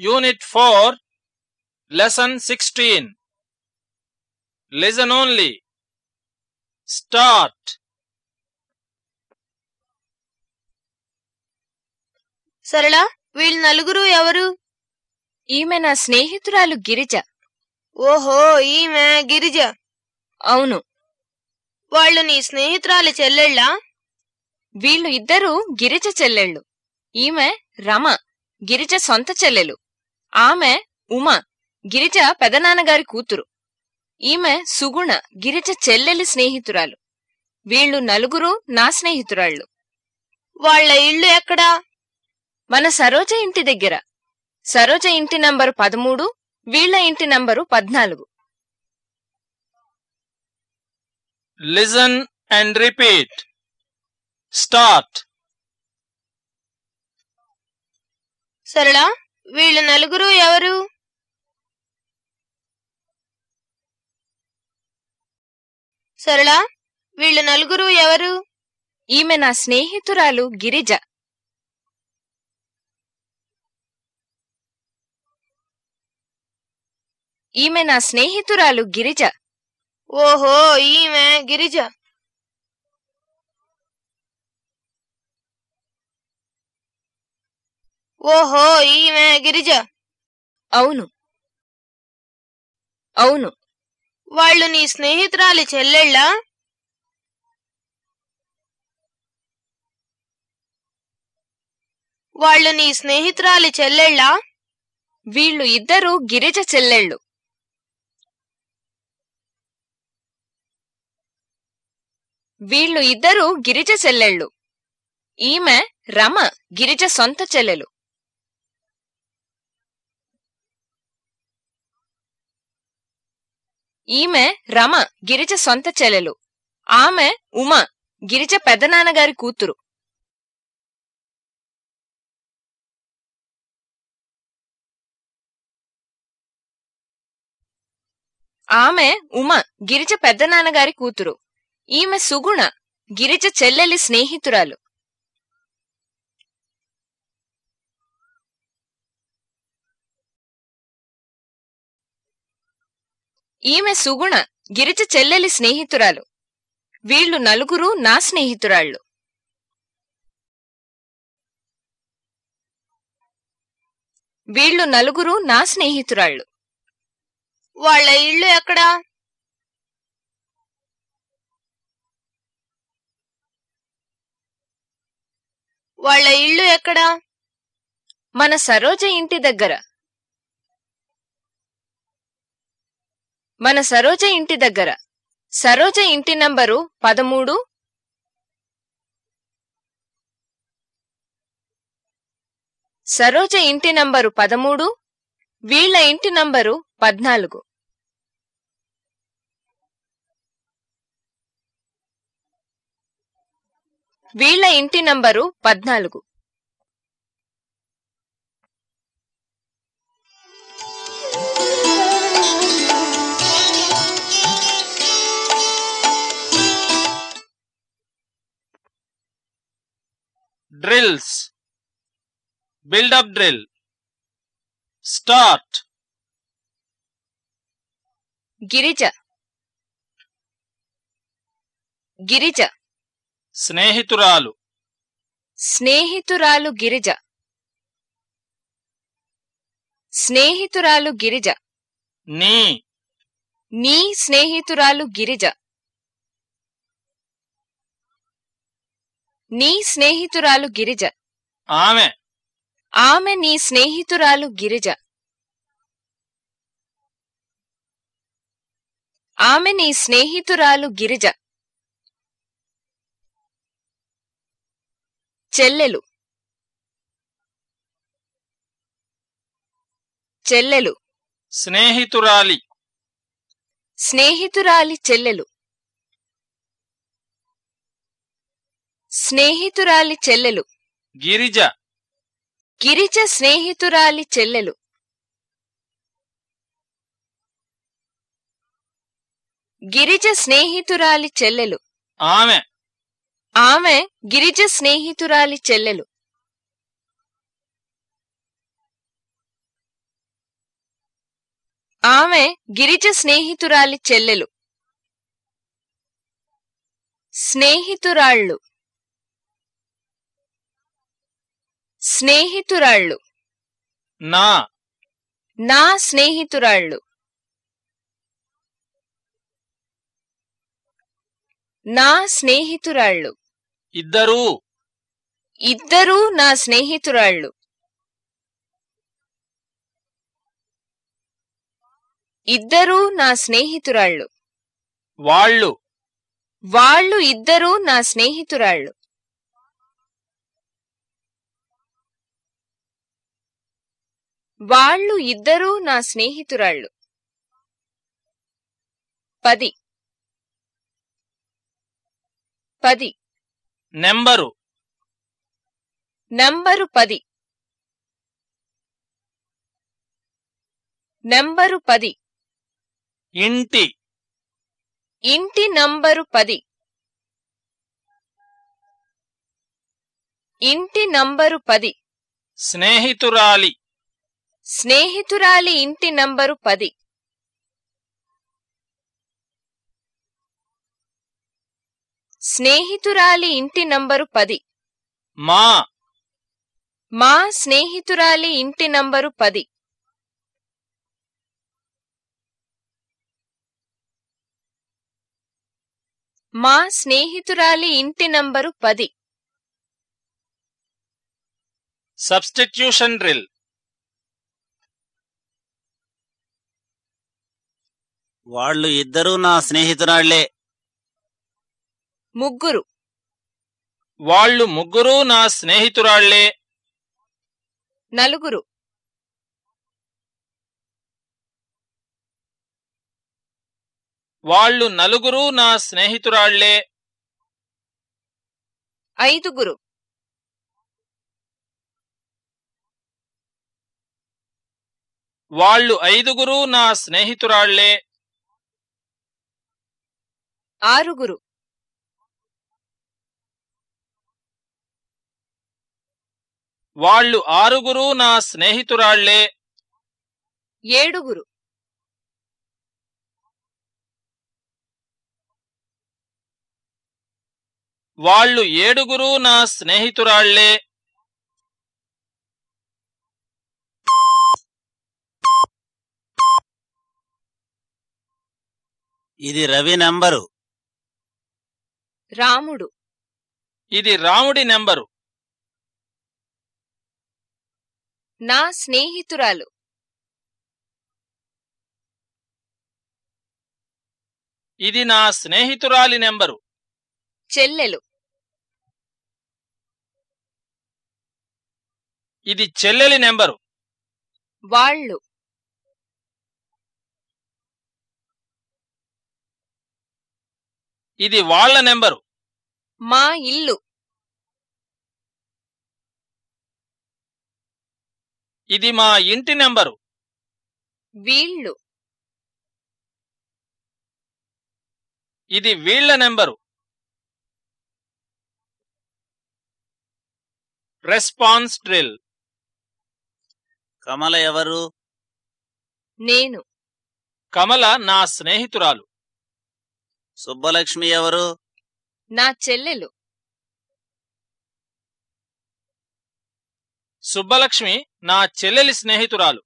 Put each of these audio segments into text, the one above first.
Unit 4, Lesson 16. Listen only. Start. సరళ వీళ్ళు నలుగురు ఎవరు? ఈమె నా స్నేహితురాలు గిరిజ. ఓహో ఈమె గిరిజ. అవును. వాళ్ళు నీ స్నేహితురాలి చెల్లెళ్ళా? వీళ్ళు ఇద్దరూ గిరిజ చెల్లెళ్ళు. ఈమె రమ గిరిజ సొంత చెల్లెలు. ఆమె ఉమ గిరిజ పెదనాన్నగారి కూతురు. ఈమె సుగుణ గిరిజ చెల్లెలి స్నేహితురాలు. వీళ్ళు నలుగురు నా స్నేహితురాళ్ళు. వాళ్ళ ఇల్లు ఎక్కడా? మన సరోజ ఇంటి దగ్గర. సరోజ ఇంటి నంబరు పదమూడు వీళ్ళ ఇంటి నంబరు పద్నాలుగు. Listen and repeat. Start. సరళ వీళ్ళు నలుగురు ఎవరు? సరళ వీళ్ళు నలుగురు ఎవరు? ఈమె నా స్నేహితురాలు గిరిజ. ఈమె నా స్నేహితురాలు గిరిజ. ఓహో ఈమె గిరిజ. ఓహో ఈమె గిరిజ. అవును. అవును. వాళ్ళు నీ స్నేహితురాలి చెల్లెళ్ళా? వాళ్ళు నీ స్నేహితురాలి చెల్లెళ్ళా? వీళ్ళు ఇద్దరు గిరిజ చెల్లెళ్ళు. వీళ్ళు ఇద్దరు గిరిజ చెల్లెళ్ళు. ఈమె రమ గిరిజ సొంత చెల్లెలు. ఈమె రమ గిరిజ సొంత చెల్లెలు. ఆమె ఉమ గిరిజ పెద్దనాన్నగారి కూతురు. ఆమె ఉమ గిరిజ పెద్దనాన్నగారి కూతురు. ఈమె సుగుణ గిరిజ చెల్లెలి స్నేహితురాలు. ఈమె సుగుణ గిరిజ చెల్లెలి స్నేహితురాలు. వీళ్ళు నలుగురు నా స్నేహితురాళ్ళు. వీళ్ళు నలుగురు నా స్నేహితురాళ్ళు. వాళ్ళ ఇల్లు ఎక్కడా? వాళ్ళ ఇల్లు ఎక్కడా? మన సరోజ ఇంటి దగ్గర. మన సరోజ ఇంటి దగ్గర. సరోజ ఇంటి నంబరు పదమూడు. సరోజ ఇంటి నంబరు పదమూడు. వీళ్ళ ఇంటి నంబరు పద్నాలుగు. వీళ్ళ ఇంటి నంబరు పద్నాలుగు. Drills. Build up drill. Start. Girija. Girija. స్నేహితురాలు. స్నేహితురాలు గిరిజ. స్నేహితురాలు గిరిజ. నీ. నీ స్నేహితురాలు గిరిజ. నీ స్నేహితురాలు గిరిజ. ఆమె. ఆమె నీ స్నేహితురాలు గిరిజ. ఆమె నీ స్నేహితురాలు గిరిజ. చెల్లెలు. చెల్లెలు. స్నేహితురాలి. స్నేహితురాలి చెల్లెలు. స్నేహితురాలి చెల్లెలు. గిరిజ. గిరిజ స్నేహితురాలి చెల్లెలు. గిరిజ స్నేహితురాలి చెల్లెలు. ఆమె. ఆమె గిరిజ స్నేహితురాలి చెల్లెలు. ఆమె గిరిజ స్నేహితురాలి చెల్లెలు. స్నేహితురాళ్ళు. స్నేహితురాళ్ళు. నా. నా స్నేహితురాళ్ళు. నా స్నేహితురాళ్ళు. ఇద్దరూ. ఇద్దరూ నా స్నేహితురాళ్ళు. ఇద్దరూ నా స్నేహితురాళ్ళు. వాళ్ళు. వాళ్ళు ఇద్దరూ నా స్నేహితురాళ్ళు. వాళ్ళు ఇద్దరూ నా స్నేహితురాళ్ళు. పది. పది. నెంబరు. నంబరు పది. నంబరు పది. ఇంటి. ఇంటి నంబరు పది. ఇంటి నంబరు పది. స్నేహితురాలి. స్నేహితురాలి ఇంటి నంబరు పది. స్నేహితురాలి ఇంటి నంబరు పది. మా. మా స్నేహితురాలి ఇంటి నంబరు పది. మా స్నేహితురాలి ఇంటి నంబరు పది. Substitution drill. వాళ్ళు ఇద్దరూ నా స్నేహితురాళ్ళే. ముగ్గురు. వాళ్ళు ముగ్గురూ నా స్నేహితురాళ్ళే. నలుగురు. వాళ్ళు నలుగురూ నా స్నేహితురాళ్ళే. ఐదుగురు. వాళ్ళు ఐదుగురూ నా స్నేహితురాళ్ళే. ఆరుగురు. వాళ్ళు ఆరుగురూ నా స్నేహితురాళ్ళే. ఏడుగురు. వాళ్ళు ఏడుగురూ నా స్నేహితురాళ్ళే. ఇది రవి నంబరు. రాముడు. ఇది రాముడి నెంబరు. నా స్నేహితురాలు. ఇది నా స్నేహితురాలి నెంబరు. చెల్లెలు. ఇది చెల్లెలి నెంబరు. వాళ్ళు. ఇది వాళ్ళ నెంబరు. మా ఇల్లు. ఇది మా ఇంటి నెంబరు. వీళ్ళు. ఇది వీళ్ళ నెంబరు. Response drill. కమల ఎవరు? నేను. కమల నా స్నేహితురాలు. సుబ్బలక్ష్మి ఎవరు? నా చెల్లెలు. సుబ్బలక్ష్మి నా చెల్లెలి స్నేహితురాలు.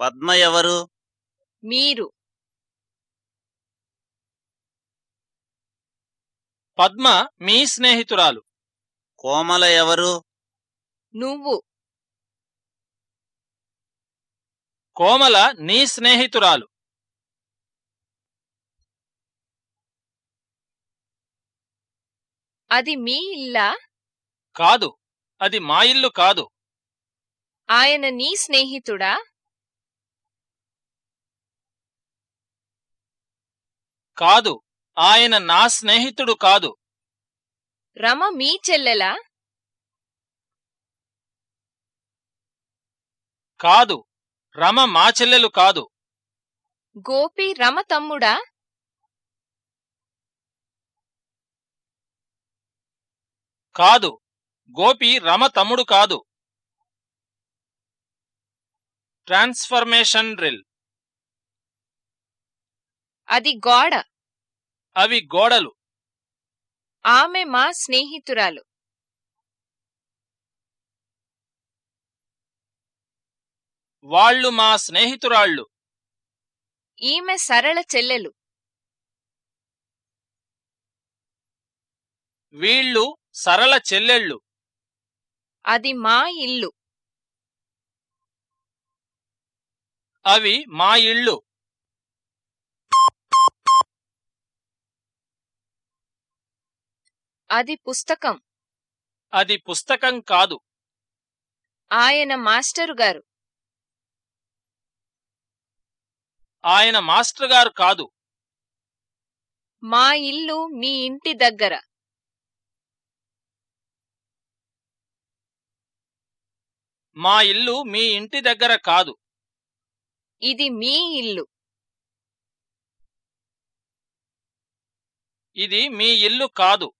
పద్మ ఎవరు? మీరు. పద్మ మీ స్నేహితురాలు. కోమల ఎవరు? నువ్వు. కోమల నీ స్నేహితురాలు. అది మీ ఇల్లా? కాదు. అది మా ఇల్లు కాదు. ఆయన నీ స్నేహితుడా? కాదు. ఆయన నా స్నేహితుడు కాదు. రమ మీ చెల్లెలా? కాదు. రమ మా చెల్లెలు కాదు. గోపి రమ తమ్ముడా? కాదు. గోపి రమ తమ్ముడు కాదు. Transformation drill. అది గోడ. అవి గోడలు. ఆమె మా స్నేహితురాలు. వాళ్ళు మా స్నేహితురాళ్ళు. ఈమె సరళ చెల్లెలు. వీళ్ళు సరళ చెల్లెళ్ళు. అది మా ఇల్లు. అవి మా ఇళ్ళు అది పుస్తకం. అది పుస్తకం కాదు. ఆయన మాస్టరు గారు. ఆయన మాస్టర్ గారు కాదు. మా ఇల్లు మీ ఇంటి దగ్గర. మా ఇల్లు మీ ఇంటి దగ్గర కాదు. ఇది మీ ఇల్లు. ఇది మీ ఇల్లు కాదు.